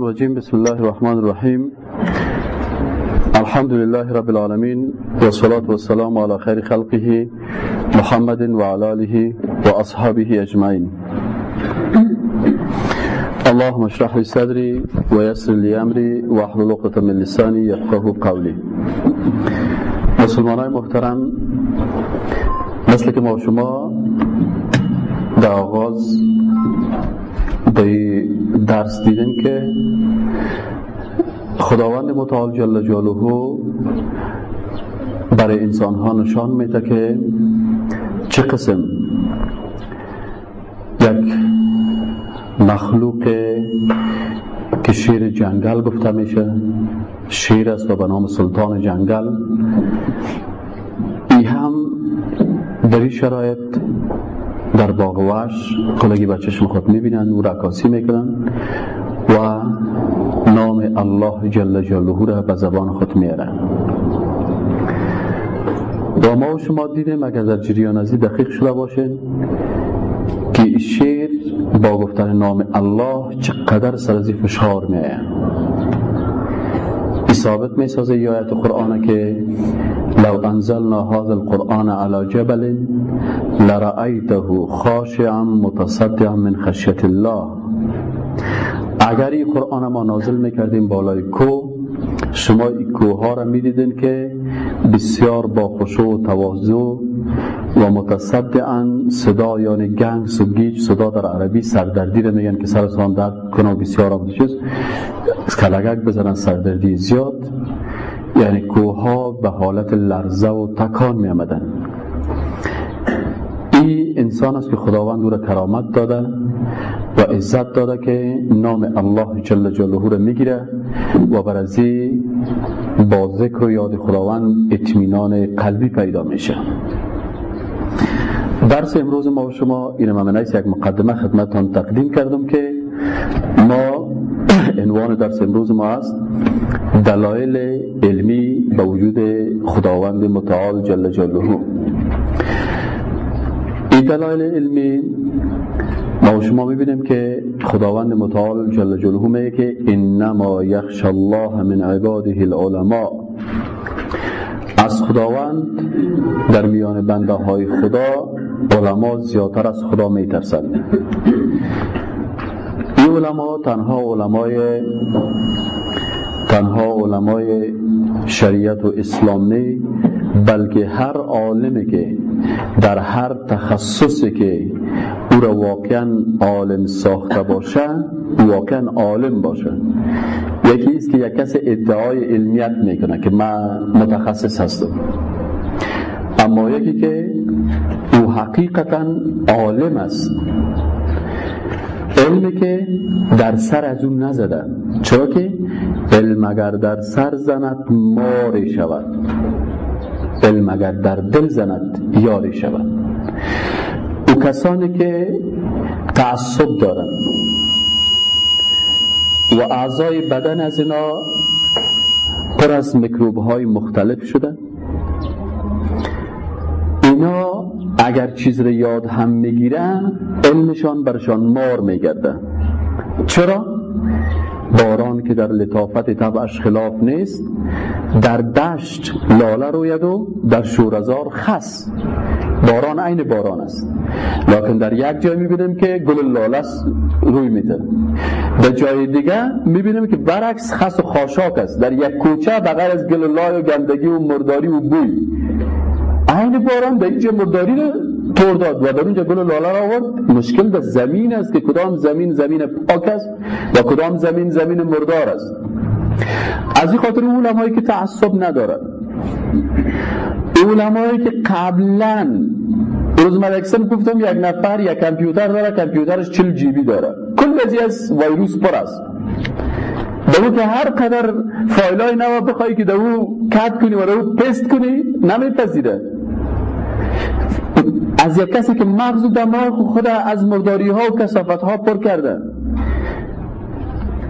الرجيم بسم الله الرحمن الرحيم. الحمد لله رب العالمين والصلاة والسلام على خير خلقه محمد وعلى آله وأصحابه أجمعين. اللهم اشرح لي صدري ويسر لي أمري واحلل عقدة من لساني يفقه قولي. مسلمانای محترم مثل که ما شما در به درس دیدیم که خداوند متعال جل جلاله برای انسان ها نشان میده که چه قسم یک مخلوق که شیر جنگل گفته میشه شیر است و به نام سلطان جنگل. ای هم در این شرایط در باغ وحش کلگی به چشم خود می‌بینن و رکاسی می‌کنن و نام الله جل جلاله را به زبان خود میارن و ما و شما دیدیم اگر در جریان ازی دقیق شده باشه که شیر با گفتن نام الله چقدر سرزی فشار میآید؟ ثابت می سازه ای آیت قرآن که لو انزلنا هذا القرآن على جبل لرأيته خاشعا متصدعا من خشیت الله. اگر این قرآن ما نازل می‌کردیم بالای کو شما این کوه ها را می‌دیدین که بسیار با خشوع و تواضع و متصدعا صدا یعنی گنگ و گیج صدا در عربی سردردی را میگن که سرسان درد کنه بسیار آمده چیز کلگک بزنن سردردی زیاد. یعنی کوه ها به حالت لرزه و تکان می آمدن این انسان است که خداوند او را کرامت داده و عزت داده که نام الله جل جلاله را می‌گیره و بر از با ذکر و یاد خداوند اطمینان قلبی پیدا میشه. درس امروز ما و شما این من یک مقدمه خدمتان تقدیم کردم که ما عنوان درس امروز ما است دلایل علمی به وجود خداوند متعال جل جلاله. این دلایل علمی ما شما می‌بینیم که خداوند متعال جل جلاله میگه که انما یخش الله من عباده العلماء. از خداوند در میان بنده های خدا علما زیادتر از خدا میترسند. علما تنها علمای تنها علمای شریعت و اسلام نه بلکه هر عالمی که در هر تخصصی که او را واقعا عالم ساخته باشه واقعا عالم باشه. یکی است که یک کس ادعای علمیت می‌کنه که من متخصص هستم. اما یکی که او حقیقتا عالم است. علمی که در سر از اون نزدن چرا که علم اگر در سر زند ماری شود. علم اگر در دل زند یاری شود. او کسانی که تعصب دارن و اعضای بدن از اینا پر از میکروب های مختلف شده اینا اگر چیز رو یاد هم می‌گیرن علمشان برشان مار میگرده. چرا؟ باران که در لطافت طبعش خلاف نیست در دشت لاله روید و در شورزار خس. باران عین باران است. لکن در یک جای می‌بینیم که گل لاله روی میده. در جای دیگه می‌بینیم که برعکس خس و خاشاک است. در یک کوچه بغیر از گل لاله و گندگی و مرداری و بوی. عین باران در اینجا مرداری رو تور داد و در اونجا گل لاله را آورد. مشکل در زمین است که کدام زمین زمین پاک است و کدام زمین زمین مردار است. از این خاطر علمایی که تعصب ندارن. علمایی که قبلا روز مدکسم گفتم یک نفر یک کامپیوتر داره کامپیوترش چل جیبی داره. کل از ویروس پر است. دو که هر قدر فایلای نوا بخوای که دو کت کنی و دو پست کنی نمیپذیره. از یک کسی که مغز و دماغ خود از مرداری ها و کسافت ها پر کرده.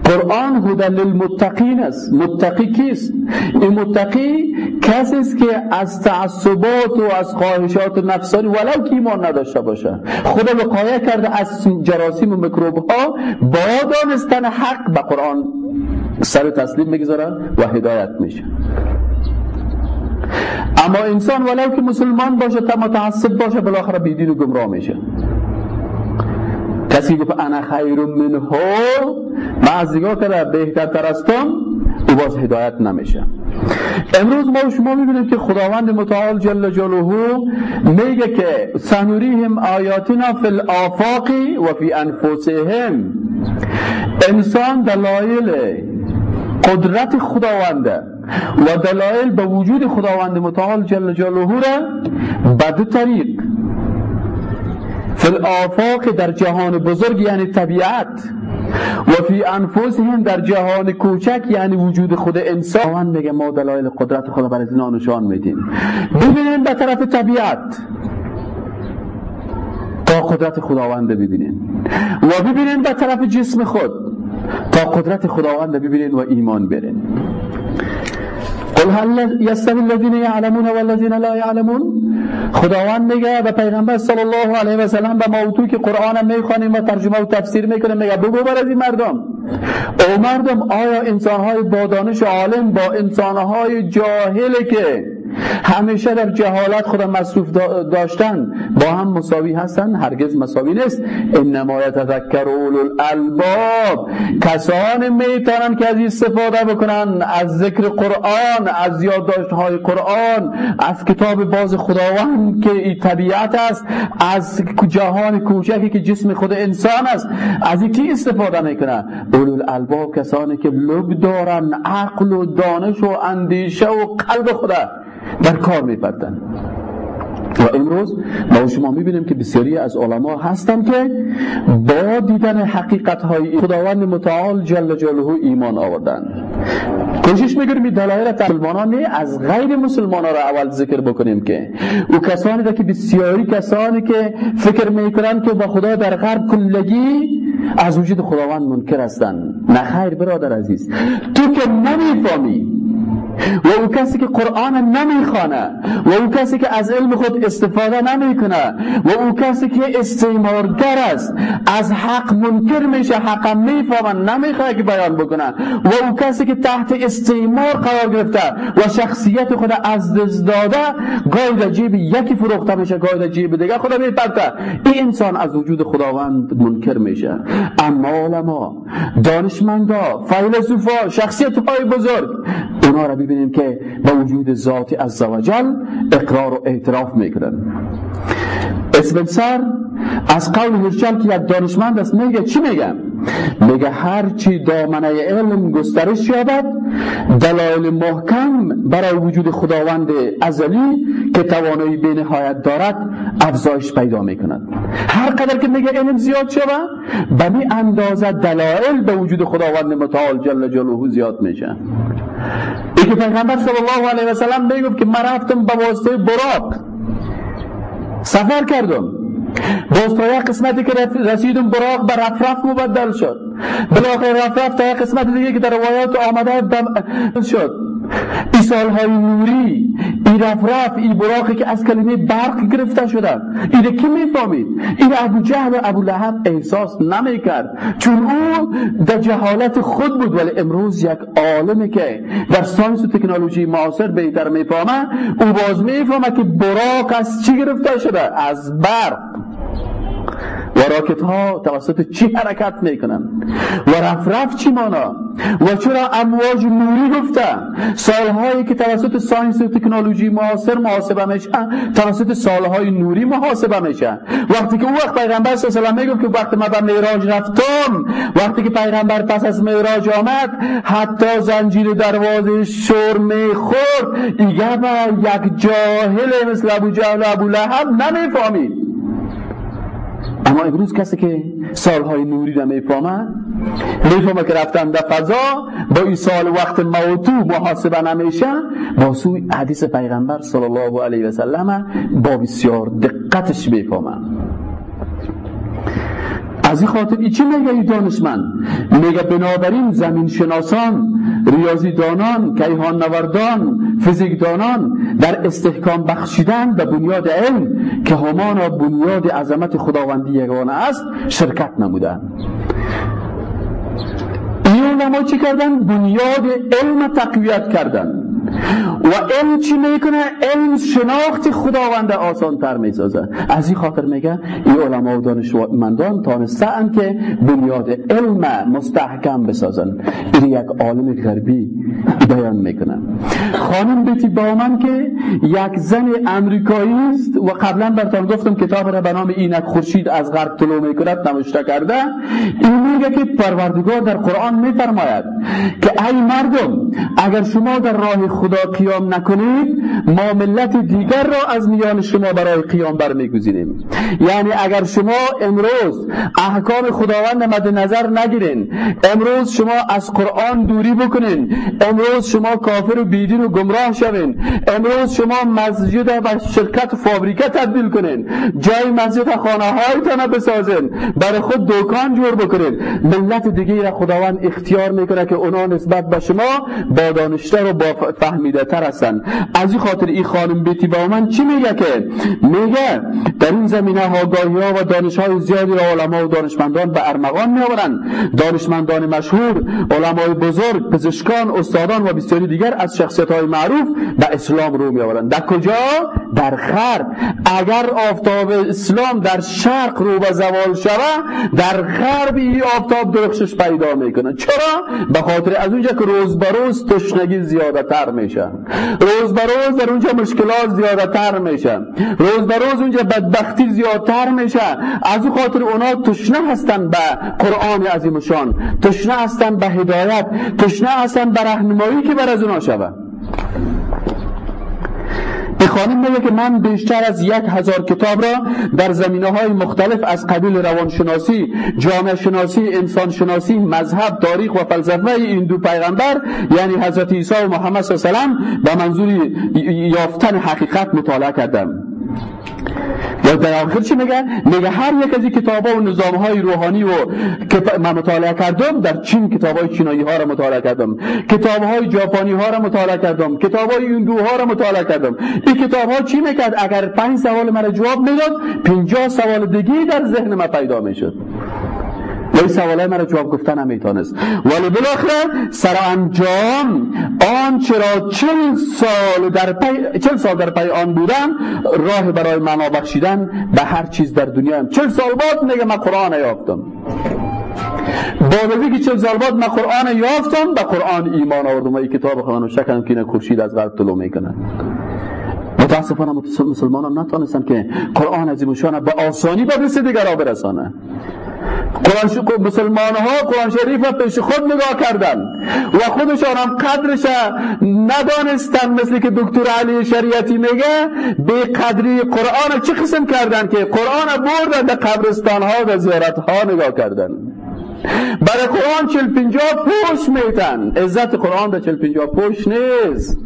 قرآن هدى للمتقین است. متقی کیست؟ این متقی کسی است که از تعصبات و از خواهشات نفسانی ولو که ایمان نداشته باشه. خدا وقایه کرده از جراثیم و میکروب ها با دانستن حق به قرآن سر تسلیم می‌گذاره و هدایت میشه. اما انسان ولو که مسلمان باشه تا متعصب باشه بالاخره بیدین و گمراه میشه. کسی گفت انا خیر من از نگاه کرده بهتر استم او باز هدایت نمیشه. امروز ما شما می‌بینیم که خداوند متعال جل جلاله میگه که سنوریهم آیاتنا فی الافاق و فی انفسهم. انسان دلایل قدرت خداونده و دلایل به وجود خداوند متعال جل جلاله را به دو طریق فی الافاق در جهان بزرگ یعنی طبیعت و فی انفسهم در جهان کوچک یعنی وجود خود انسان. میگه ما دلایل قدرت خدا برای اینا نشان میدیم. ببینیم به طرف طبیعت. تا قدرت خداوند ببینیم. و ببینیم به طرف جسم خود. تا قدرت خداوند ببینین و ایمان برین. قل هل یستوی الذین یعلمون والذین لا یعلمون؟ خداوند میگه به پیغمبر صلی الله علیه و سلم به موضوع که قرآن می‌خوانیم و ترجمه و تفسیر می‌کنیم میگه بگو بر از این مردم. او مردم آیا انسانهای با دانش عالم با انسانهای جاهله که همیشه در جهالت خود مصروف داشتن با هم مساوی هستن هرگز مساوی نیست. انما یتذکر اولو الالباب. کسان می‌تونن که از استفاده بکنن از ذکر قرآن از یادداشت های قرآن از کتاب باز خداوند که این طبیعت است از جهان کوچکی که جسم خود انسان است. از این استفاده می‌کنن اولو الالباب کسانی که لب دارن عقل و دانش و اندیشه و قلب خدا در کار میپردن و امروز ما شما می‌بینیم که بسیاری از علما هستن که با دیدن حقیقت های خداوند متعال جل جلاله ایمان آوردن. کوشش می‌کنیم دلایل مسلمانان از غیر مسلمانان را اول ذکر بکنیم که او کسانی که بسیاری کسانی که فکر می‌کنن که با خدا در غرب کلگی از وجود خداوند منکر هستن نه خیر برادر عزیز تو که نمی‌فهمی و او کسی که قرآن نمی‌خوانه و او کسی که از علم خود استفاده نمی‌کنه و او کسی که استعمارگر است از حق منکر میشه حق می‌فهمه نمی‌خواد که بیان بکنه و او کسی که تحت استعمار قرار گرفته و شخصیت خود از دست داده گاهی جیب یکی فروخته میشه گاهی جیب دیگه خدا میپرده. این انسان از وجود خداوند منکر میشه. اما علما دانشمندا فیلسوفا شخصیت های بزرگ اونا را ببینیم که به وجود ذات عزوجل اقرار و اعتراف می‌کنن اسم سر از قول هرچل که یک دانشمند است میگه چی میگه میگه هر چی دامنه علم گسترش یابد دلایل محکم برای وجود خداوند ازلی که توانایی به نهایت دارد افزایش پیدا می‌کند. هر قدر که میگه علم زیاد شود به می اندازه دلایل به وجود خداوند متعال جل جلاله زیاد میشه. ای که پیغمبر صلی الله علیه و سلم می‌گفت که من رفتم به واسطه براق. سفر کردم. باز تا یک قسمتی که رسیدم براق به رفرف مبدل شد. بلاخر رفرف تا یک قسمت دیگه که در روایات آمده شد. ای های نوری ای رفرف ای براقی که از کلمه برق گرفته شدن اینه کی می‌فهمید؟ این ابو جهل و ابو لحب احساس نمی‌کرد. چون او در جهالت خود بود ولی امروز یک عالمی که در ساینس و تکنولوژی معاصر بهتر می‌فهمه او باز می‌فهمه که براق از چی گرفته شده؟ از برق. و راکت ها توسط چی حرکت می‌کنن و رفرف چی مانا؟ و چرا امواج نوری گفته؟ سالهایی که توسط ساینس و تکنولوژی معاصر محاسبه میشه توسط سالهای نوری محاسبه میشه. وقتی که او وقت پیغمبر صلی الله علیه و که وقتی ما به معراج رفتم وقتی که پیغمبر پس از معراج آمد حتی زنجیر دروازه شور می‌خورد. دیگه یک جاهل مثل ابو جهل و ابو لهب نمی‌فهمید. اما امروز کسی که سالهای نوری را می‌فهمه می‌فهمه که رفتن در فضا با این سال وقت موتو محاسبه نمیشه با سوی حدیث پیغمبر صلی الله علیه و سلم با بسیار دقتش می‌فهمه از این خاطر ای چی میگه ای دانشمند؟ میگه بنابراین زمین شناسان ریاضیدانان کیهان نوردان فیزیکدانان در استحکام بخشیدن به بنیاد علم که همانا بنیاد عظمت خداوندی یگانه است شرکت نمودن این علما چی کردن؟ بنیاد علم تقویت کردن. و علم چی می‌کنه؟ علم شناخت خداوند آسان تر می‌سازه. از این خاطر میگه این علما و دانشمندان تانستن که بنیاد علم مستحکم بسازن. این یک عالم غربی بیان می‌کنه. خانم بیتی با من که یک زن امریکایی است و قبلا براتون گفتم کتاب را به نام اینک خورشید از غرب طلوع می‌کند نوشته کرده. این میگه که پروردگار در قرآن میفرماید که ای مردم اگر شما در راه خدا قیام نکنید ما ملت دیگر را از میان شما برای قیام برمیگزینیم. یعنی اگر شما امروز احکام خداوند مد نظر نگیرین امروز شما از قرآن دوری بکنین امروز شما کافر و بیدین و گمراه شوین امروز شما مسجد و شرکت و فابریکه تبدیل کنین جای مسجد خانه هایتان بسازین برای خود دکان جور بکنین. ملت دیگه خداوند اختیار می‌کنه که اونا نسبت به شما با دانشتر و با فهمیده تر هستن. از این خاطر این خانم بیتی با من چی میگه که؟ میگه در این زمینه آگاهی ها و دانش های زیادی را علما و دانشمندان به ارمغان میآورند. دانشمندان مشهور علمای بزرگ پزشکان استادان و بسیاری دیگر از شخصیت های معروف به اسلام رو میآورند. در کجا? در غرب. اگر آفتاب اسلام در شرق رو به زوال شود در غرب این آفتاب درخشش پیدا می‌کنه. چرا؟ به خاطر از اونجا که روز به روز تشنگی زیاده تر میشه روز به روز در اونجا مشکلات زیاده تر میشه روز به روز اونجا بدبختی زیادتر میشه. از اون خاطر اونا تشنه هستن به قرآن عظیمشان. تشنه هستن به هدایت. تشنه هستن به رهنمایی که بر از اونا شود. این خانم میگه که من بیشتر از یک هزار کتاب را در زمینه های مختلف از قبیل روانشناسی جامعه شناسی انسان شناسی مذهب تاریخ و فلسفه این دو پیغمبر یعنی حضرت عیسی و محمد صلی الله علیه و به منظور یافتن حقیقت مطالعه کردم. و در آخر چی میگه؟ میگه هر یک از این کتاب ها و نظام های روحانی و که من مطالعه کردم در چین کتاب های چینایی ها را مطالعه کردم. کتاب های ژاپنی ها را مطالعه کردم. کتاب های هندو ها را مطالعه کردم. این کتاب ها چی می‌کرد؟ اگر پنج سوال مرا جواب می‌داد پنجاه سوال دیگه در ذهن من پیدا می‌شد. ولی سوالای مرا جواب گفتن نمی‌تونست ولی بالاخره سر انجام آن چرا چل سال در پی چل سال در پی آن بودم راه برای معنا بخشیدن به هر چیز در دنیا هم. چل سال بعد میگه من قرآن یافتم. با که چل سال بعد من قرآن یافتم به قرآن ایمان آوردم. و این کتاب خواهنم شکرم که اینه خورشید از غرب طلوع می‌کنه. متاسفانه مسلمانان نتانستن که قرآن عظیم به آسانی به دیگر برسانه. قرآن مسلمان ها قرآن شریف را پیش خود نگاه کردن و خودشان هم قدرش ندانستن مثل که دکتر علی شریعتی میگه به قدری قرآن چه قسم کردن که قرآن بردن در قبرستان ها و زیارت ها نگاه کردن برای قرآن چل پنجا پوش میتن. عزت قرآن در چل پنجا پوش نیست.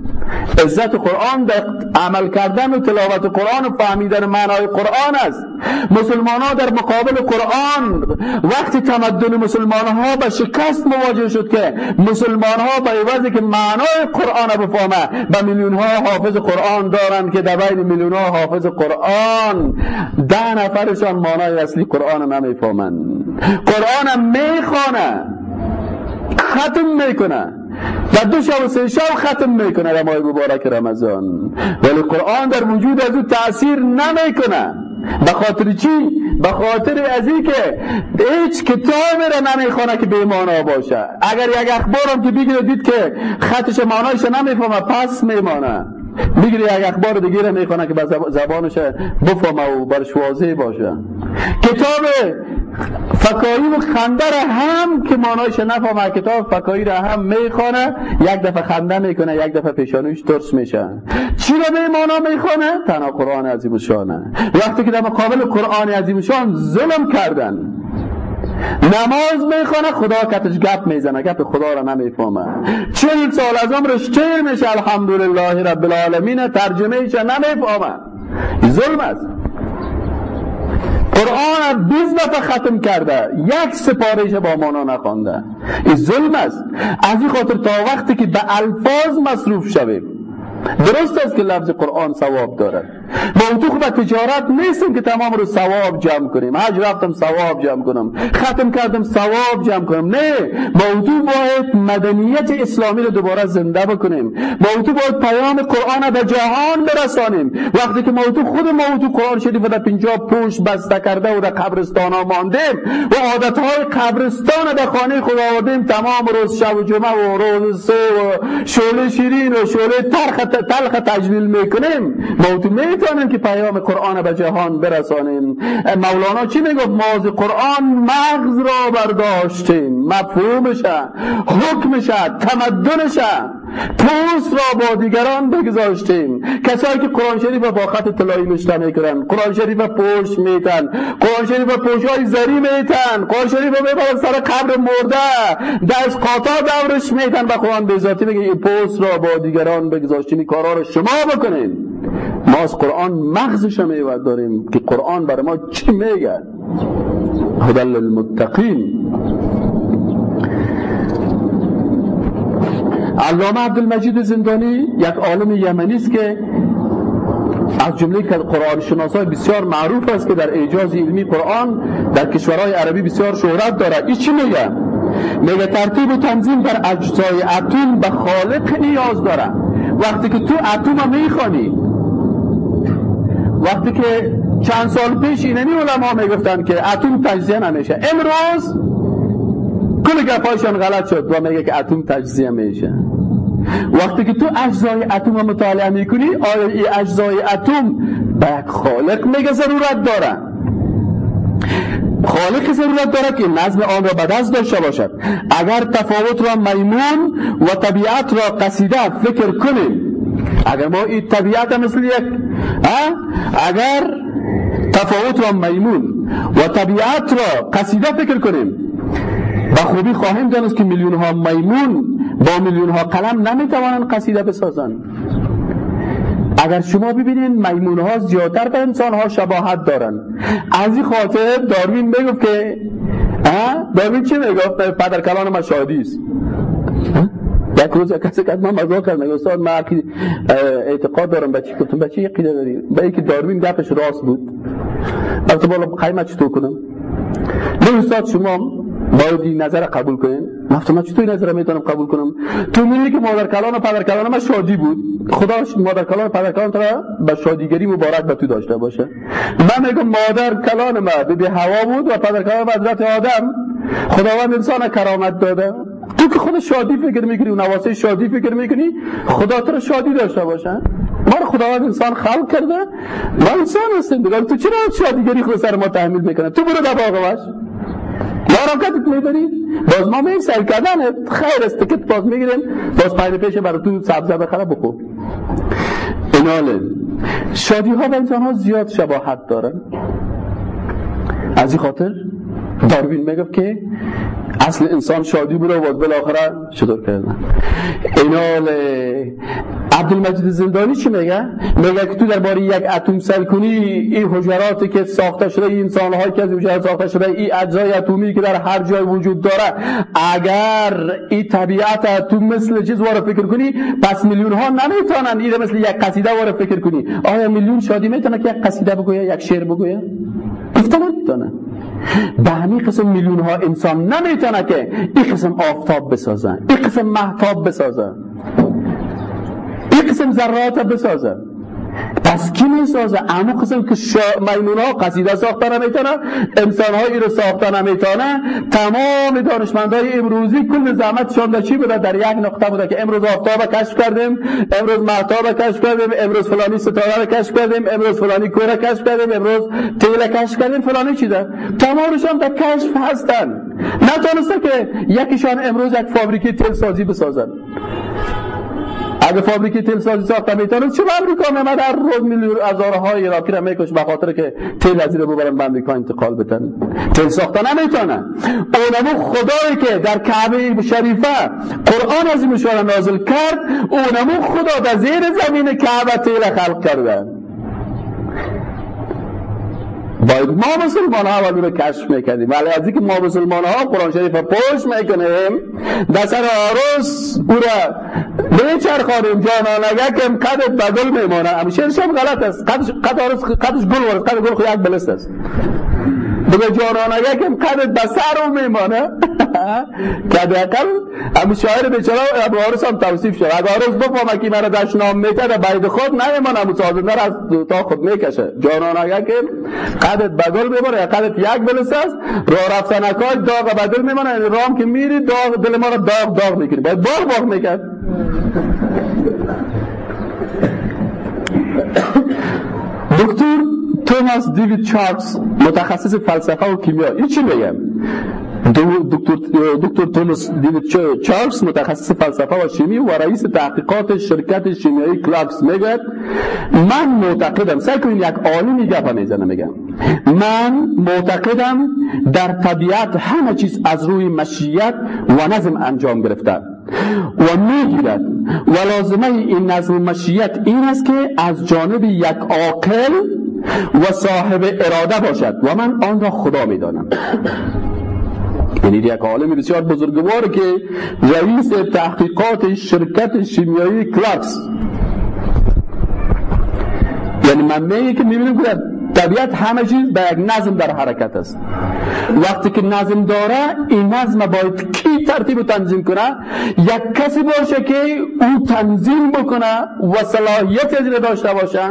عزت قرآن در عمل کردن و تلاوت قرآن و فهمیدن معنای قرآن است. مسلمان ها در مقابل قرآن وقتی تمدن مسلمان ها به شکست مواجه شد که مسلمان ها به عوضی که معنای قرآن بفهمه به میلیون ها حافظ قرآن دارند که در بین میلیون ها حافظ قرآن ده نفرشان معنای اصلی قرآن نمی‌فهمند. قرآن می‌خوانه ختم می‌کنه. و دو شب و سه شب ختم می‌کنه در ماه مبارک رمضان. ولی قرآن در وجود از او تأثیر نمی‌کنه. به خاطر چی؟ به خاطر از این که هیچ کتاب را نمی‌خوانه که به معنا باشه. اگر یک اخبار هم که بگیره دید که خطش معنایش نمی‌فهمه پس میمانه. می‌گیره یک اخبار دیگه می‌خوانه که به زبانش بفهمه و برش واضح باشه. کتاب فکایی و خنده را هم که مانایش نفهمه کتاب فکایی را هم می‌خوانه یک دفعه خنده می‌کنه یک دفعه پیشانوش ترس میشه. چی را به مانا می‌خوانه؟ تنها قرآن عظیم شانه وقتی که در مقابل قرآن عظیم شان ظلم کردن. نماز می‌خوانه خدا کتش گپ می‌زنه گپ خدا را نمی‌فهمه. چل سال از عمرش چیر میشه الحمدلله رب العالمین ترجمه ایشه نمی‌فهمه. ظلم است. قرآن 20 دفعه ختم کرده یک سپارش با مانا نخوانده این ظلم است. از این خاطر تا وقتی که به الفاظ مصروف شویم. درست است که لفظ قرآن ثواب دارد. موضوع به تجارت نیستیم که تمام رو ثواب جمع کنیم. حج رفتم ثواب جمع کنم. ختم کردم ثواب جمع کنم. نه. موضوع باید مدنیت اسلامی رو دوباره زنده بکنیم. موضوع باید پیام قرآن به جهان برسانیم. وقتی که موضوع خود موضوع قرآن شریف در پنجاب پوش بسته کرده و در قبرستان ها ماندیم و عادت های قبرستان در خانه خدا آوردیم تمام روز شب و جمعه و روز سه و شوله شیرین و ترخ تلخ تجلیل می‌کنیم. موضوع می‌تونیم که پیام قرآن به جهان برسانیم. مولانا چی می‌گفت؟ ما قرآن مغز را برداشتیم. مفهومشه حکمشه تمدنشه. پوست را با دیگران بگذاشتیم. کسایی که قرآن شریف با خط طلایی نشته می‌کنن قرآن شریف پوش میتن. قرآن شریف پوش های زری میتن. قرآن شریف می‌برن سر قبر مرده. دست قاطع دورش میتن. و قرآن به ذاتی میگه این پوست را با دیگران بگذاشتیم. این کارا رو شما بکنین. از قرآن مغزش میود داریم که قرآن برای ما چی میگه؟ هدل المتقین علامه عبدالمجید زندانی یک عالم یمنی است که از جمله قرآن شناسای بسیار معروف است که در اعجاز علمی قرآن در کشورهای عربی بسیار شهرت دارد. این چی میگه؟ میگه ترتیب و تنظیم در اجزای اتم به خالق نیاز داره وقتی که تو اتم می‌خوانی وقتی که چند سال پیش اینمی علما می‌گفتن که اتم تجزیه نمیشه. امروز کل گپایشان غلط شد و میگه که اتم تجزیه میشه. وقتی که تو اجزای اتم مطالعه می‌کنی آیا این اجزای اتم به یک خالق میگه ضرورت داره؟ خالق ضرورت داره که نظم آن را به دست داشته باشد. اگر تفاوت را میمون و طبیعت را قصیده فکر کنیم اگر ما این طبیعت مثل یک اگر تفاوت را میمون و طبیعت را قصیده فکر کنیم با خوبی خواهیم دانست که میلیون ها میمون با میلیون ها قلم نمی‌توانند قصیده بسازند. اگر شما ببینید میمون ها زیادتر به انسان ها شباهت دارند. از این خاطر داروین می‌گفت که داروین چی می‌گفت؟ پدر کلان ما شادی است یک روز کسی که من مزاق کرد میگه استاد من اعتقاد دارم بچی گفتم؟ بچی یقیده داری؟ به اینکه داروین گپش راست بود. البته بالا قیمت چطور کنم؟ نه استاد شما باید نظر قبول کنین. گفتم من چطور نظر می‌تونم قبول کنم؟ تو میگی که مادر کلان و پدر کلان من شادی بود. خدا مادر کلان و پدر کلان تو به شادیگری مبارک به تو داشته باشه. من میگم مادر کلان ما به هوا بود و پدر کلان حضرت آدم. خداوند انسان کرامت داده. تو که خود شادی فکر می‌کنی و نواسه شادی فکر می‌کنی خدا تو شادی داشته باشه. ما خداوند انسان خلق کرده ما انسان هستیم دیگه تو چرا شادیگری خود سر ما تحمیل می‌کنه؟ تو برو در باغ مراکتت می‌بری؟ باز ما میم سر کردن. خیر است تکت باز می‌گیریم. باز پایین پیش برای تو سبزه بخره بخور ایناله شادی ها و انسان ها زیاد شباهت دارن. از این خاطر داروین می‌گفت که اصل انسان شادی بود و بالاخره چطور کردن اینال عبدالمجید زندانی چی میگه؟ میگه که تو درباره یک اتم سل کنی این حجراتی که ساخته شده این انسان هایی که از حجرات ساخته شده این اجزای اتمی که در هر جای وجود داره اگر این طبیعت اتم مثل چیز وارد فکر کنی پس میلیون ها نمی‌تونن این مثل یک قصیده وارد فکر کنی آیا میلیون شادی می‌تونه که یک قصیده بگویه یک شعر بگویه؟ گفته نمی‌تونه به همین قسم میلیون ها انسان نمی‌تونه که این قسم آفتاب بسازن این قسم محتاب بسازن این قسم ذرات بسازن. پس کی می‌سازه؟ اما قسم که شا... میمون ها قصیده ساخته نمی‌تونه انسان هایی رو ساخته نمی‌تونه. تمام دانشمندای امروزی کل زحمتشان در چی بوده؟ در یک نقطه بوده که امروز آفتاب کشف کردیم امروز محتاب کشف کردیم امروز فلانی ستاره رو کشف کردیم امروز فلانی کوه کشف کردیم امروز تیل کشف کردیم فلانی چی ده تمامشان در کشف هستن. نتونسته که یکیشان امروز یک فابریکه تیل سازی بسازن. اگه فابریکی تیل سازی ساخته می‌تونه چه امریکا نمد در روز میلیون هزارهای عراقی را میکش به خاطر که تیل از رو ببرن به امریکا انتقال بدن. تیل ساخته نمی‌تونه. اونمو خدایی که در کعبه شریفه قرآن از این نازل کرد اونمو خدا در زیر زمین کعبه تیل خلق کردن باید ما مسلمان ها اول رو کشف می‌کردیم. ولی از اینکه ما مسلمان ها قرآن شریف پوش می‌کنیم در سر آروس او را بچرخانیم جانانگه که قدت بدل میمانه. همیشه هم غلط است. قدش, قد آروس قدش گل ورد قد گل خود یک بلست است. بگه جانانگه که قدت بسر رو میمانه. که اقل همون شاعر بیچاره ابو حارس هم توصیف شد. اگه حارس بفهمه که مرا دشنام می‌کرد بید خود نیمانه همون سازنده را از تا خود می‌کشه. جانانگه که قدت بدل یا قدت یک بلس است. راه رفتنکای داغ بدل میمانه. یعنی رام که میری داغ دل ما را داغ داغ می‌کنی. باید باغ باغ می‌کرد. دکتر توماس دیوید چارلز متخصص فلسفه و کیمیا. این چی میگم دکتر دکتر توماس دیوید چارلز متخصص فلسفه و شیمی و رئیس تحقیقات شرکت شیمیایی کلاکس میگه من معتقدم سعی کنید یک عالمی گپ می‌زنه میگم من معتقدم در طبیعت همه چیز از روی مشیت و نظم انجام گرفته و می‌گیرد و لازمه این نظم مشیت این است که از جانب یک عاقل و صاحب اراده باشد و من آن را خدا می‌دانم. یعنی یک عالم بسیار بزرگوار که رئیس تحقیقات شرکت شیمیایی کلاکس یعنی من میگه که می‌بینیم که طبیعت همه چیز به یک نظم در حرکت است. وقتی که نظم داره این نظم باید ترتیب تنظیم کنه یک کسی باشه که او تنظیم بکنه و صلاحیت از داشته باشه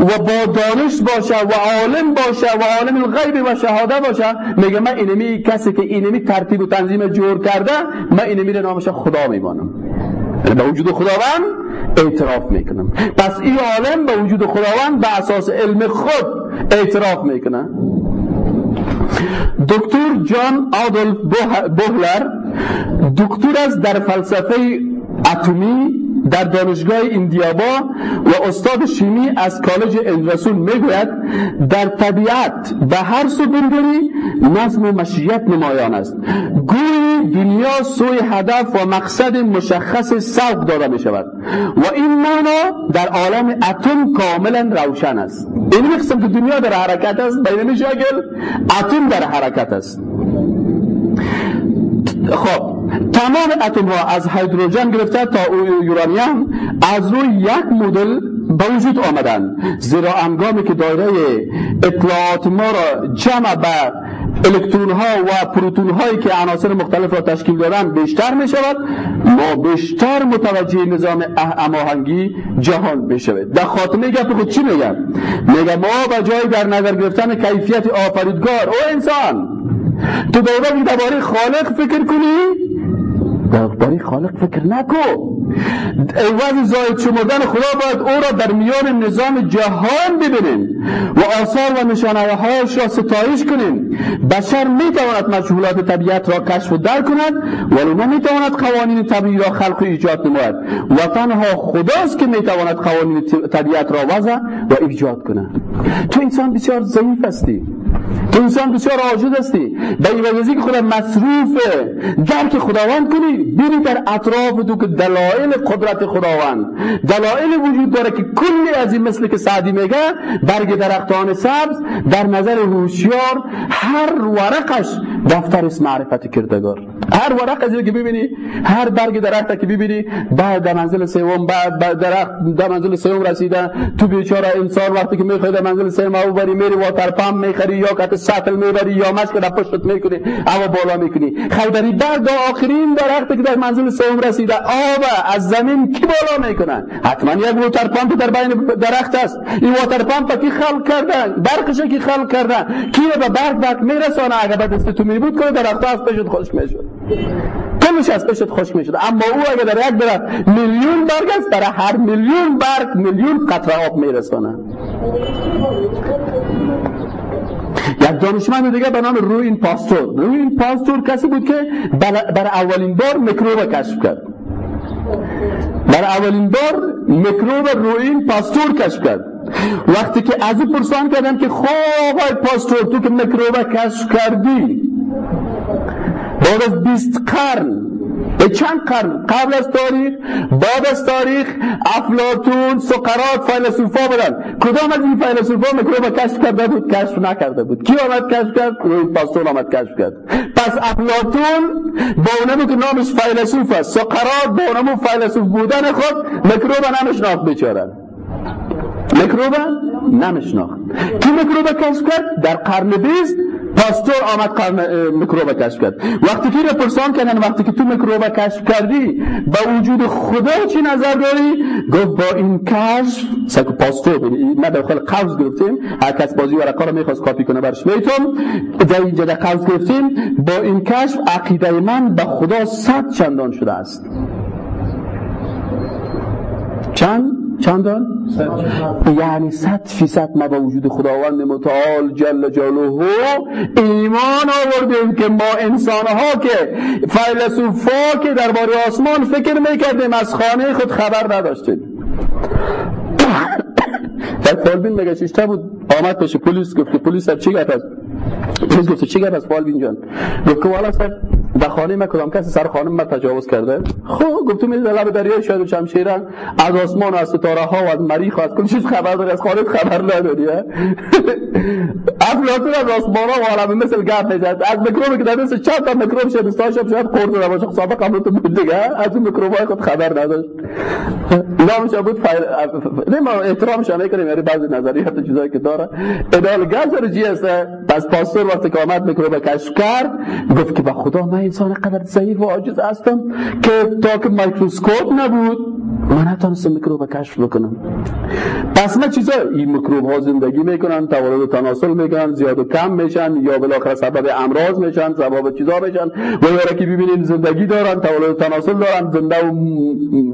و با دانش باشه و عالم باشه و عالم الغیب و شهاده باشه. میگه من اینمی کسی که اینمی ترتیب و تنظیم جور کرده من اینمی نامش خدا میمانم یعنی به وجود خداوند اعتراف می‌کنم. پس این عالم به وجود خداوند به اساس علم خود اعتراف می‌کنه. دکتر جان آدولف بوهلر دکتر از در فلسفه اتمی در دانشگاه ایندیابا و استاد شیمی از کالج الرسول می‌گوید در طبیعت به هر سو بنگری نظم و مشیت نمایان است. گوی دنیا سوی هدف و مقصد مشخص سوق داده می شود و این معنا در عالم اتم کاملا روشن است. این قسم که دنیا در حرکت است بین شکل اتم در حرکت است. خب تمام اتم ها از هیدروژن گرفته تا یورانیم از روی یک مدل به وجود آمدن. زیرا انگامی که دایره اطلاعات ما را جمع به الکترون ها و پروتون هایی که عناصر مختلف را تشکیل دارند بیشتر می شود ما بیشتر متوجه نظام اماهنگی جهان می شود در خاتمه گپ خود چی میگم؟ میگم ما به جای در نظر گرفتن کیفیت آفریدگار او انسان. تو باید درباره خالق فکر کنی؟ درباره خالق فکر نکو عوض زاید شمردن خدا باید او را در میان نظام جهان ببینیم و آثار و نشانه هایش را ستایش کنیم. بشر می تواند مشهولات طبیعت را کشف و در کند ولی نمی تواند قوانین طبیعی را خلق و ایجاد نماید. و تنها خداست که می تواند قوانین طبیعت را وضع و ایجاد کند. تو انسان بسیار ضعیف هستی. تو انسان بسیار عاجز هستی. به این که خدا مصروف درک خداوند کنی بینی در اطراف تو که دلایل قدرت خداوند. دلایل وجود داره که کلی از این مثل که سعدی میگه برگ درختان سبز در نظر هوشیار هر ورقش دفتر اسم معرفت کردگار. هر ورق از که ببینی هر برگ درخت که ببینی بعد در منزل سوم بعد درخت در منزل سوم رسیده. تو بیچاره انسان وقتی که می‌خواد منزل سوم او بری میری واتر پمپ می‌خری یا کت سطل می‌بری یا مشک در پشتت می‌کنی اما بالا می‌کنی. خیبری بعد آخرین درخت که در منزل سوم رسیده آب از زمین کی بالا می‌کنن حتما یک واتر پمپ در بین درخت است. این واتر پمپ کی خلق کردن برقش کی خلق کردن کی به برق برق میرسانه؟ اگر به دست تو میبود کنه درخت از پشت خوش می‌شد. کلش از پشت خوش می‌شد. اما او اگر در یک درخت میلیون برگ است در هر میلیون برگ میلیون قطره آب میرسانه. یک دانشمند دیگه به نام روین پاستور. روین پاستور کسی بود که بر اولین بار میکروب کشف کرد. بر اولین بار میکروب روین پاستور کشف کرد. وقتی که از او پرسان کردن که خواه پاستور تو که میکروب کشف کردی. بعد از بیست قرن به چند قرن قبل از تاریخ بعد از تاریخ افلاتون سقرات فیلسوفا بودن کدام از این فیلسوفا میکروب کشف کرده بود؟ کشف نکرده بود. کی آمد کشف کرد؟ روی پاستور آمد کشف کرد. پس افلاتون با اونمو که نامش فیلسوف است. سقرات با اونمو فیلسوف بودن خود میکروب نمشناخت بیچارن میکروب نمشناخت کی میکروب کشف کرد؟ در قرن بیست پاستور آمد میکروب کشف کرد. وقتی که پرسان کردن وقتی که تو میکروب کشف کردی با وجود خدا چی نظر داری؟ گفت با این کشف سکو پاستور نه داخل قوز گرفتیم هر کس بازی ورقا رو می‌خواست کاپی کنه برش. میتون در اینجا در قوز گرفتیم با این کشف عقیده من به خدا صد چندان شده است. چند؟ چندان؟ یعنی صد فیصد ما با وجود خداوند متعال جل جلاله ایمان آوردیم که ما انسان ها که فیلسوفا که درباره آسمان فکر می‌کردیم از خانه خود خبر نداشتیم. در فالبین مگه بود؟ آمد پیش پلیس گفت پلیس چی گفت؟ پلیس گفت چی گفت؟ است فالبین جان. گفت که والا سر در خانه من کدام کسی سر خانم من تجاوز کرده؟ خب گفتم می لب دریای شاید و شمشیرن از آسمان و از ستاره ها و از مریخ و از کل چیز خبر داری از خانه خبر نداری افلاطون از آسمان ها و عالم مثل گپ می‌زد. از میکروبی که در مثل چند تا میکروب شد استاشب شاید خورده باشه خب قبل تو بود دیگه از اون میکروب های خود خبر نداشت. نامش بود فایل نه ما احترامش کنیم یعنی بعضی نظریات چیزایی که داره. ادال گاز جی است پس پاسور وقتی که آمد میکروب کشف کرد گفت که با خدا من انسان قدر ضعیف و عاجز هستم که تا که میکروسکوپ نبود من نتونستم میکروب کشف بکنم. پس ما چیزا این میکروب ها زندگی می‌کنن تولد و تناسل می‌کنن زیاد و کم میشن یا بالاخره سبب امراض میشن سبب چیزا میشن. و یا که ببینین زندگی دارن تولد و تناسل دارن زنده و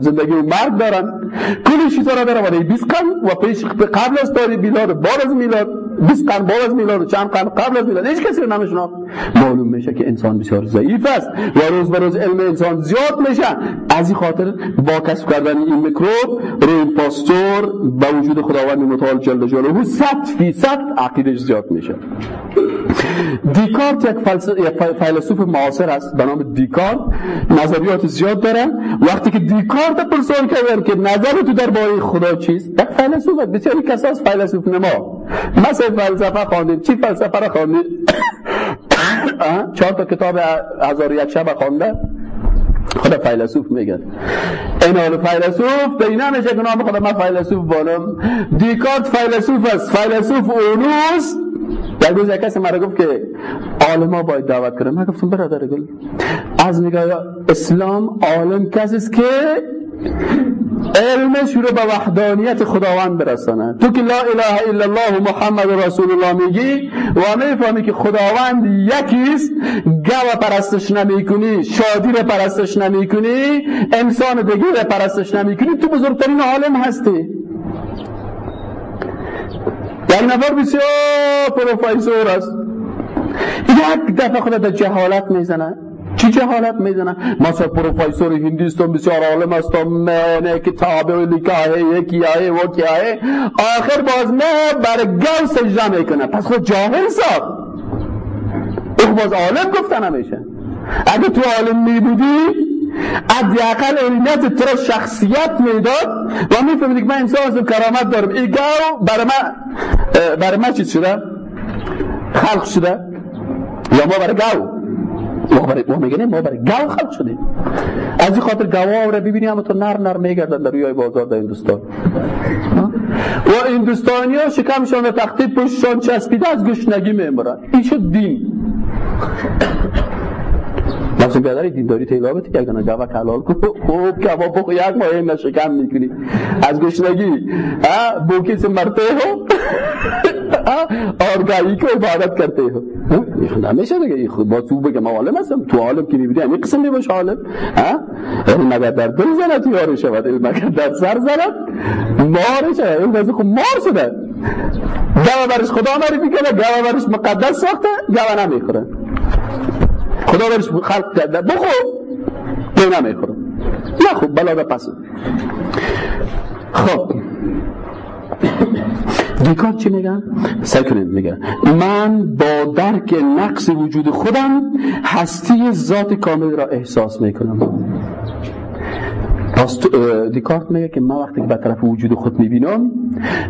زندگی و مرگ دارن. کلی چیزا را دارن. ولی 20 قرن و پیش قبل از تاریخ میلاد بعد از میلاد 20 قرن بعد از میلاد چند قرن قبل از میلاد. هیچ کسی رو نمیشناخت. معلوم میشه که انسان بسیار ضعیف است و روز به روز علم انسان زیاد میشه. از این خاطر با کسب کردن این میکروب روی پاستور با وجود خداوند متعال جل جلاله 100 فیصد عقیدش زیاد میشه. دیکارت یک فیلسوف معاصر است به نام دیکارت. نظریات زیاد داره. وقتی که دیکارت پرسان کردن که نظر تو درباره خدا چیست؟ یک فیلسوف بسیاری کساس فیلسوف نما. مثل فلسفه خواندیم چی فلسفه را خواندیم چهار تا کتاب هزار یک شب خونده. خدا فیلسوف میگن این حال فیلسوف این نمیشه که نام خدا من فیلسوف بانم دیکارت فیلسوف است. فیلسوف اونوست در روز یک کسی مرا گفت که عالم باید دعوت کنه. من گفتم برادر گل. از نگاه اسلام عالم کسی است که علمش رو به وحدانیت خداوند برسانه تو که لا اله الا الله محمد رسول الله میگی و می‌فهمی که خداوند یکیست گو پرستش نمی‌کنی شادی رو پرستش نمی‌کنی انسان دیگه رو پرستش نمی‌کنی. تو بزرگترین عالم هستی. یک نفر بسیار پروفیسور است. یک دفعه خود به جهالت می‌زنه چی جهالت می‌زنه مثلا پروفیسور هندوستان بسیار عالم است من لیکا ہے یکی آئے وہ کیا ہے آخر باز نه بر گل سجده می‌کنه پس خود جاهل ساد او باز عالم گفته نمیشه اگه تو عالم میبودی حداقل علمیت تو را شخصیت می‌داد و می‌فهمید که من انسان هستم کرامت دارم. این گاو برای من برای من چی شده؟ خلق شده؟ یا ما برای گاو ما برای ما میگنیم ما برای گاو خلق شدیم از این خاطر گاوا را ببینی همه تو نر نر میگردن در روی بازار در هندوستان. و هندوستانی ها شکمشان و تختی پشتشان چسبیده از گشنگی میمرن. این شد دین؟ مثلا بیادر دینداری تیلاوتی یک دانه گوه کلال کن خوب که بخو یک ماه این شکم می‌کنی از گشنگی بوکیس مرته هو آرگایی که عبادت کرته هو نمیشه دیگه. با تو بگه ما عالم هستم. تو عالم که می‌بینی همین قسم میباش عالم. علم اگر در دل زند یاری شود. علم اگر در سر زند. مار شود. علم خب مار شده. گوه برش خدا معرفی کنه گوه برش مقدس ساخته گوه نمی‌خوره. خدا برش خلق کرده. بخو به نمی‌خورم نه خوب بلا پس. خب. دیکارت چی میگن؟ سکنید میگن. من با درک نقص وجود خودم هستی ذات کامل را احساس می‌کنم. دیکارت میگه که من وقتی که به طرف وجود خود می‌بینم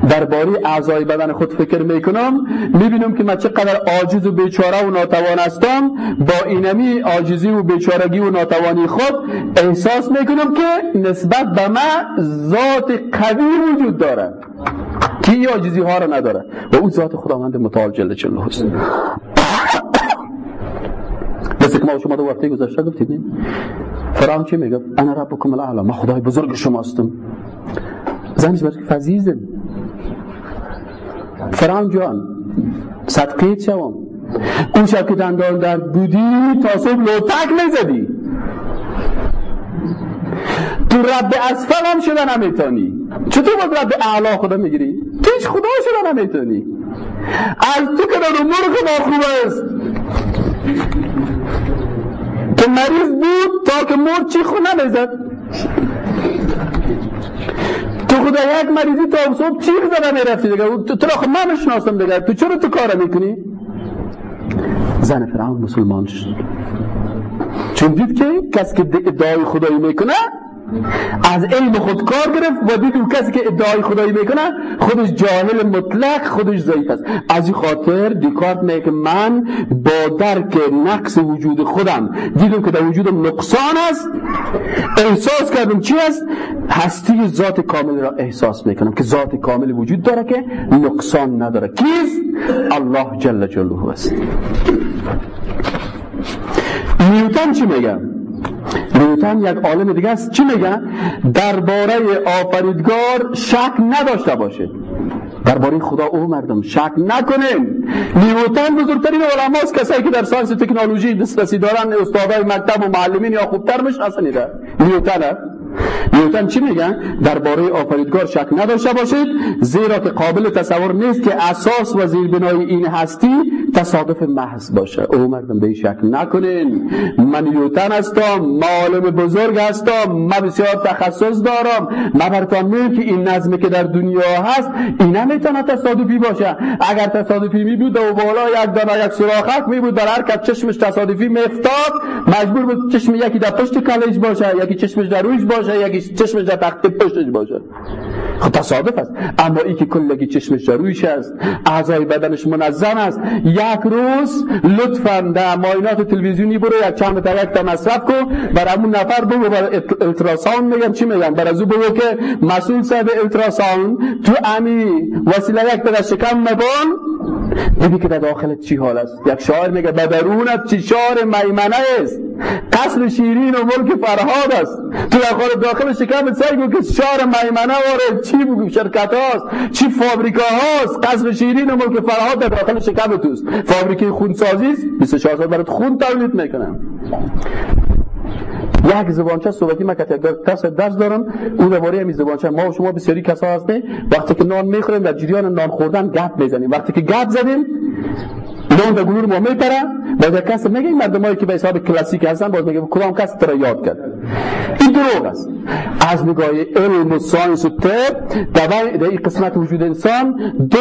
درباره اعضای بدن خود فکر می‌کنم می‌بینم که من چقدر عاجز و بیچاره و ناتوان هستم با اینمی عاجزی و بیچارگی و ناتوانی خود احساس می‌کنم که نسبت به من ذات قوی وجود داره. که این عاجزی ها را نداره؟ و اون ذات خداوند متعال جل جلاله است. مثل که ما شما دو وقتی گذاشته گفتیم فرعون چی میگه انا ربکم الاعلا. ما خدای بزرگ شما هستم زنش برای فزیزه فرعون جان صدقیت شوم. اون شب که دندان در بودی تا صبح لوتک می‌زدی. تو رب اسفل هم شده نمی‌تونی. چطور باز رب اعلا خدا می‌گیری؟ تو خدا شده نمی‌تونی. از تو که در امور خدا خوب است. که مریض بود تا که مرد چی خود نمی‌زد تو خدا یک مریضی تا صبح چیخ زده می‌رفتی دیگه تو تو خب من دیگه تو چرا تو کار می‌کنی؟ زن فرعون مسلمان شد. چون دید که کسی که ادعای خدایی می‌کنه از علم خود کار گرفت و دید کسی که ادعای خدایی می‌کنه خودش جاهل مطلق خودش ضعیف است. از این خاطر دیکارت میگه که من با درک نقص وجود خودم دیدم که در وجودم نقصان است احساس کردم چی است؟ هستی ذات کامل را احساس می‌کنم که ذات کامل وجود داره که نقصان نداره. کیست؟ الله جل جلاله است. نیوتن چی میگم نیوتن یک عالم دیگه است. چی میگن درباره آفریدگار شک نداشته باشه درباره خدا او مردم شک نکنیم نیوتن بزرگترین علماست کسایی که در ساینس تکنولوژی دسترسی دارن استادای مکتب و معلمین یا خوبتر میشناسنیده. نیوتن نیوتن چی میگن؟ درباره آفریدگار شک نداشته باشید زیرا که قابل تصور نیست که اساس و زیربنای این هستی تصادف محض باشه. او مردم به شک نکنین. من نیوتن هستم معالم بزرگ هستم من بسیار تخصص دارم. من براتون میگم که این نظمی که در دنیا هست این نمی‌تونه تصادفی باشه. اگر تصادفی می بود و بالا یک دانه یک سوراخک می بود در هر کس چشمش تصادفی میفتاد مجبور بود چشم یکی در پشت کلش باشه یکی چشمش در رویش باشه. یکی چشمش در تخت پشتش باشه. خب تصادف است. اما ای که کلگی چشمش در رویش است اعضای بدنش منظم است. یک روز لطفا در ماینات تلویزیونی برو یک چند تا یک تا مصرف کن. بر همون نفر بگو بر التراساوند میگم چی میگم؟ بر از بگو که مسئول صاحب التراساوند تو امی وسیله یک در شکم مبان دیدی که در داخلت چی حال است. یک شاعر میگه به درونت چی شعر میمنه است؟ قصر شیرین و ملک فرهاد است. تو در داخل شکم سعی که شعر میمنه واره چی بگو؟ شرکت هاست. چی فابریکا هاست؟ قصر شیرین و ملک فرهاد در داخل شکم توست. فابریکه خونسازی است. 24 ساعت برات خون تولید می‌کنن یک زبانچه صحبتی ما که درس درس دارم اون درباره همین زبانچه. ما و شما بسیاری کسا هستیم وقتی که نان می‌خوریم در جریان نان خوردن گپ می‌زنیم. وقتی که گپ زدیم نان در گلوی ما میپره یک کس میگه این مردمایی که به حساب کلاسیک هستن باز میگه کدام کس ترا یاد کرد؟ این دروغ است. از نگاه علم و science و طب در این قسمت وجود انسان دو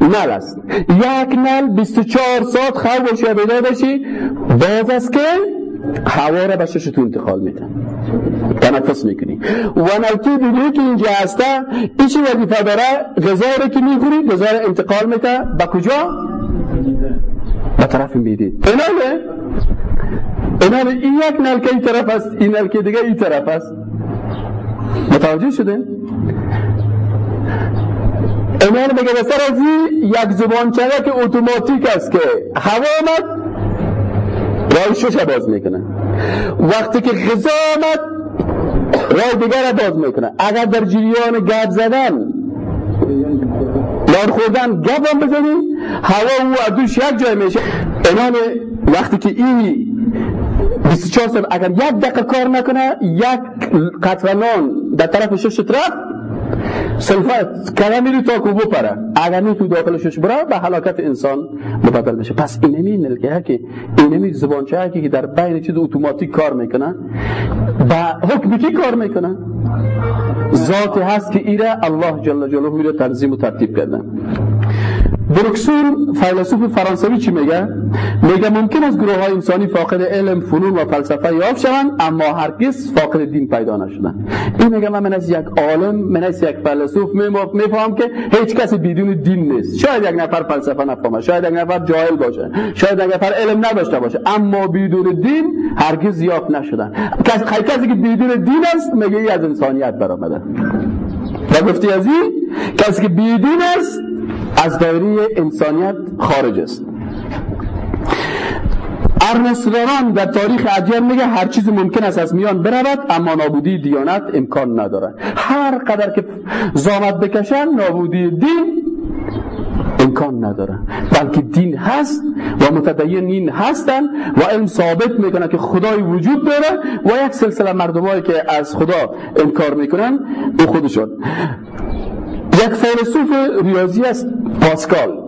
نل است. یک نل 24 ساعت خواب و بیدار بشی. باز است که هوا را به تو انتقال میده تنفس می‌کنی. و نلکی دیگه که اینجا هسته ایچی وظیفه داره؟ غذا رو که می‌خوری غذا رو انتقال میده. به کجا؟ به طرف می‌دید ایناله؟ ایناله این یک نلکه این طرف است این نلکه دیگه این طرف است. متوجه شده؟ اینا بگه بسر از یک زبان که اتوماتیک است که هوا آمد راه شش باز می‌کنه؟ وقتی که غذا آمد راه دیگر باز می‌کنه. اگر در جریان گرد زدن نان خوردن گپ هم بزنی هوا او ادوش یک جای میشه. اینان وقتی که این 24 سال اگر یک دقیقه کار نکنه یک قطره نان در طرف شش رفت. سلفت کلا میری تا کو بپره. اگر تو داخلش بره به هلاکت انسان مبدل میشه پس اینمی نلگه که اینمی زبانچه که در بین چیز اتوماتیک کار می‌کنه. با حکم کی کار می‌کنه؟ ذاتی هست که ایره الله جل جلاله میره تنظیم و ترتیب کردن بروکسون فیلسوف فرانسوی چی میگه؟ میگه ممکن است گروه های انسانی فاقد علم فنون و فلسفه یافت شوند اما هرگز فاقد دین پیدا نشدن این میگه من, من از یک عالم من از یک فیلسوف میفهم که هیچ کسی بدون دین نیست. شاید یک نفر فلسفه نفهمه شاید یک نفر جاهل باشه شاید یک نفر علم نداشته باشه اما بدون دین هرگز یافت نشدن کسی کسی که بدون دین است میگه ای از انسانیت برآمده. و گفتی از این کسی که بدین است از دایره انسانیت خارج است. ارنستران در تاریخ ادیان میگه هر چیز ممکن است از میان برود اما نابودی دیانت امکان نداره هر قدر که زامت بکشن نابودی دین امکان نداره بلکه دین هست و متدینین هستن و علم ثابت می‌کنه که خدای وجود داره و یک سلسله مردمایی که از خدا انکار می‌کنن او خودشون یک فیلسوف ریاضی است پاسکال.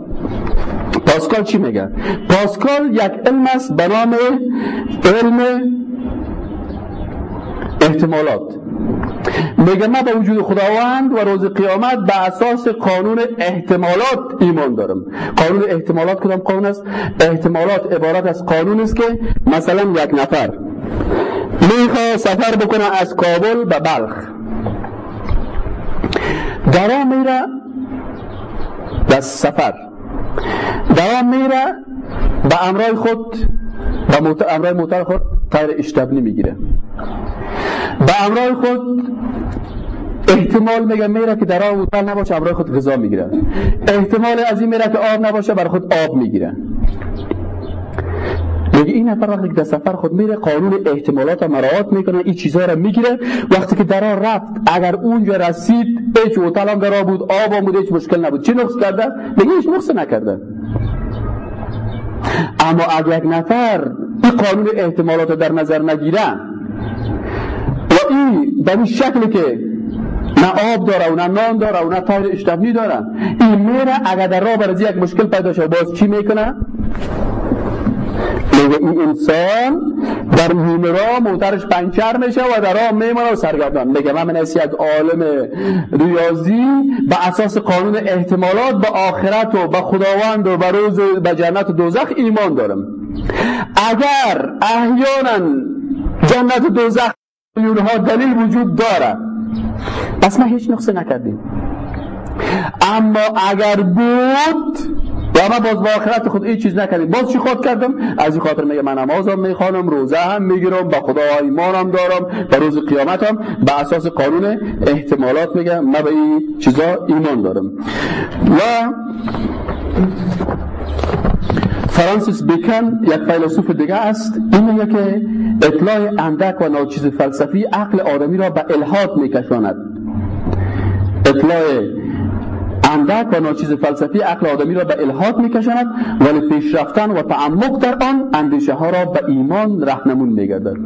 پاسکال چی میگه؟ پاسکال یک علم است به نام علم احتمالات. میگه ما به وجود خداوند و روز قیامت به اساس قانون احتمالات ایمان دارم. قانون احتمالات کدام قانون است؟ احتمالات عبارت از قانون است که مثلا یک نفر می‌خواه سفر بکنه از کابل به بلخ. درا میره در سفر. درا میره به امرای خود به امرای موتر خود تایر اشتبنی می‌گیره به امرای خود احتمال میگه میره که در آب نباشه امرای خود غذا می‌گیره. احتمال از این میره که آب نباشه برای خود آب می‌گیره. میگه این نفر وقتی که در سفر خود میره قانون احتمالات و مراعات می‌کنه این چیزها رو می‌گیره. وقتی که درا رفت اگر اونجا رسید هیچ هتل هم درا بود آب هم بود مشکل نبود. چی نقص کرده؟ میگه هیچ نقص نکرده. اما اگر یک نفر این قانون احتمالات در نظر نگیره و این به این شکلی که نه آب داره و نه نان داره و نه تایر اشتفنی داره این میره اگر در راه برای یک مشکل پیدا شد باز چی می‌کنه؟ میگه این انسان در نیمه راه موترش پنچر میشه و در راه میمونه و سرگردان. میگه من من یک عالم ریاضی به اساس قانون احتمالات به آخرت و به خداوند و به روز به جنت و دوزخ ایمان دارم. اگر احیانا جنت و دوزخ ها دلیل وجود داره پس ما هیچ نقصه نکردیم. اما اگر بود و من باز با آخرت خود این چیز نکردیم. باز چی خود کردم؟ از این خاطر میگه من نمازم می‌خوانم روزه هم می‌گیرم با خدا ایمانم دارم به روز قیامتم. به اساس قانون احتمالات میگه من به این چیزا ایمان دارم. و فرانسیس بیکن یک فیلسوف دیگه است. این میگه که اطلاع اندک و ناچیز فلسفی عقل آدمی را به الهات میکشاند. اطلاع اندک و ناچیز فلسفی عقل آدمی را به الهات میکشاند ولی پیشرفتن و تعمق در آن اندیشه ها را به ایمان رهنمون میگردد.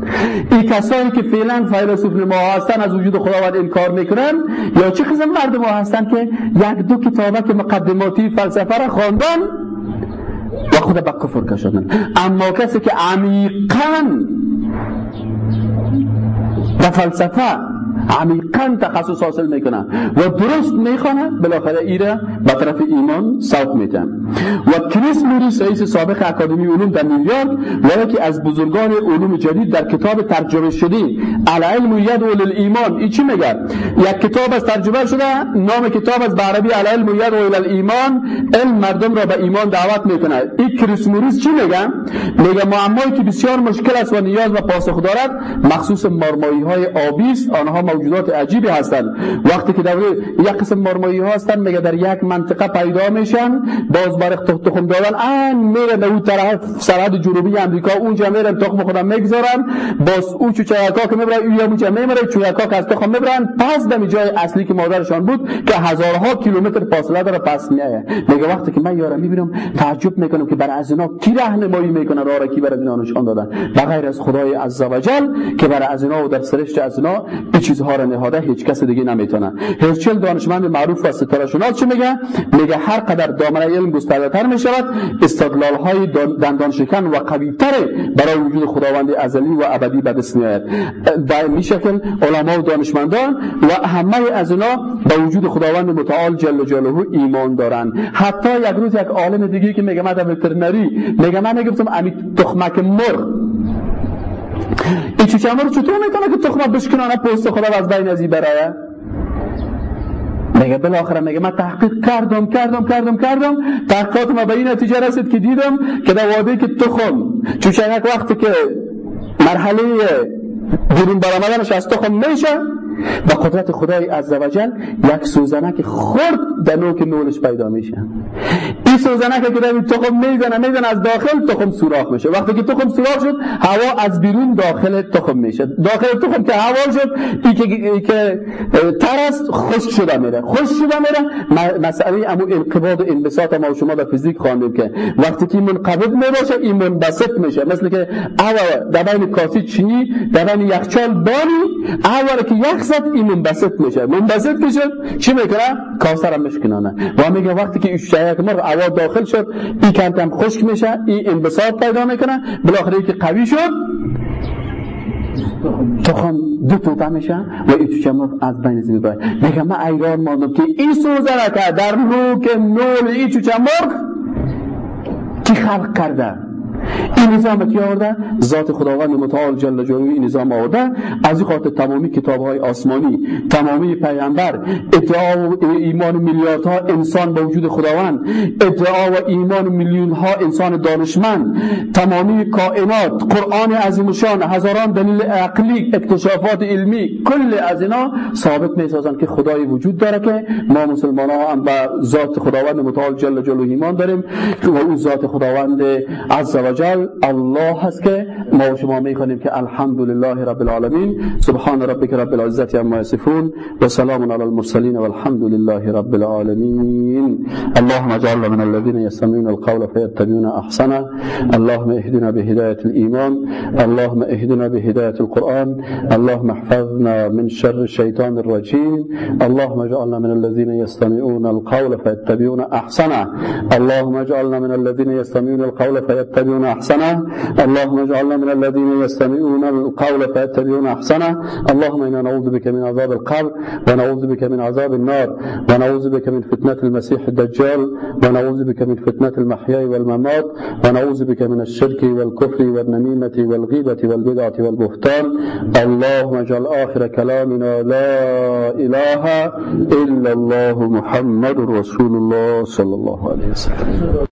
این کسایی که فعلا فیلسوف نما هستن از وجود خداوند انکار می‌کنن یا چه قسم مردم هستن که یک دو که مقدماتی فلسفه را خواندن و خود به کفر کشاندن. اما کسی که عمیقا به فلسفه عمیقا تخصص حاصل می‌کنه و درست می‌خوانه بالاخره ایره به طرف ایمان سوق میتن و کریس موریس رئیس سابق اکادمی علوم در نیویورک و یکی از بزرگان علوم جدید در کتاب ترجمه شده العلم یدعو ایمان این چی میگه؟ یک کتاب از ترجمه شده نام کتاب از به عربی العلم یدعو ایمان علم مردم را به ایمان دعوت می‌کنه. این کریس موریس چی میگه؟ میگه معمایی که بسیار مشکل است و نیاز و پاسخ دارد مخصوص مارمایی های آبی آنها موجودات عجیبی هستند. وقتی که در یک قسم مارمایی ها هستن میگه در یک منطقه پیدا میشن باز برای تخم دادن ان میره به اون طرف سرحد جنوبی امریکا اونجا میرن تخم خودم می‌گذارن باز اون چوچکا که می‌برن اون اونجا میمره چوچکا که از تخم می‌برن پس به جای اصلی که مادرشان بود که هزارها کیلومتر فاصله داره پس میایه میگه وقتی که من یارم می‌بینم تعجب می‌کنم که برای از اینا کی راهنمایی می‌کنه راه کی برای اینا نشان دادن. بغیر از خدای عزوجل که برای از اینا و در سرشت از اینا چیزها را نهاده هیچ کس دیگه نمی‌تونه. هرچل دانشمند معروف و ستاره شناس چی میگه؟ میگه هر قدر دامنه علم گسترده می شود استدلال های دندان شکن و قوی برای وجود خداوند ازلی و ابدی به دست میآید. در این شکل علما و دانشمندان و همه از اونا به وجود خداوند متعال جل جلاله ایمان دارن حتی یک روز یک عالم دیگه که میگه من وترنری میگه من نگفتم امی تخمک مرغ. این چوچه مرغ چطور می‌تونه که تخمک بشکنانه پوست خدا از بین ازی برایه میگه بالاخره میگه من تحقیق کردم کردم کردم کردم. تحقیقات ما به این نتیجه رسید که دیدم که در واده که تخم چون یک وقتی که مرحله بیرون برآمدنش از تخم میشه با قدرت خدای عزوجل یک سوزنک خرد در نوک نولش پیدا میشه. این سوزنک که در تخم می‌زنه می‌زنه از داخل تخم سوراخ میشه وقتی که تخم سوراخ شد هوا از بیرون داخل تخم میشه. داخل تخم که هوا شد این که, که تر است شده میره. خشک شده میره. مسئله امو انقباض و انبساط ما شما در فیزیک خواندیم که وقتی که منقبض می‌باشه این منبسط میشه. مثل که اول در بین کاسی چینی در بین یخچال بانی اول که یخ زد این منبسط میشه. منبسط شد چی می‌کنه؟ کاسه را میشکنانه. و میگه وقتی که یک مرغ هوا داخل شد این کم کم خشک میشه این انبساط پیدا می‌کنه. بالاخره که قوی شد تخم دو توپه میشه و این توچه مرغ از بین باید میگه من ایران ماندم که این سوزه را که در نوک نول این چوچه مرغ کی خلق کرده؟ این نظام که آورده؟ ذات خداوند متعال جل جلاله این نظام آورده. از این خاطر تمامی کتاب های آسمانی تمامی پیامبر ادعا و ایمان میلیاردها انسان با وجود خداوند ادعا و ایمان میلیون ها انسان دانشمند تمامی کائنات قرآن عظیم شان هزاران دلیل عقلی اکتشافات علمی کل از اینا ثابت می سازن که خدای وجود داره که ما مسلمان ها هم به ذات خداوند متعال جل جلاله ایمان داریم و اون ذات خداوند عز و وجل الله هست که ما و شما میخوانیم که الحمدلله رب العالمین. سبحان ربک رب العزت عما یصفون و سلام علی المرسلین والحمد لله رب العالمین. اللهم اجعلنا من الذين يستمعون القول فيتبعون احسنه. اللهم اهدنا بهدايه الايمان اللهم اهدنا بهدايه القرآن. اللهم احفظنا من شر الشيطان الرجيم اللهم اجعلنا من الذين يستمعون القول فيتبعون احسنه. اللهم اجعلنا من الذين يستمعون القول فيتبعون فيتبعون أحسنه. اللهم اجعلنا من الذين يستمعون القول فيتبعون أحسنه. اللهم إنا نعوذ بك من عذاب القبر ونعوذ بك من عذاب النار ونعوذ بك من فتنة المسيح الدجال ونعوذ بك من فتنة المحيا والممات ونعوذ بك من الشرك والكفر والنميمة والغيبة والبدعة والبهتان. اللهم اجعل آخر كلامنا لا إله إلا الله محمد رسول الله صلى الله عليه وسلم.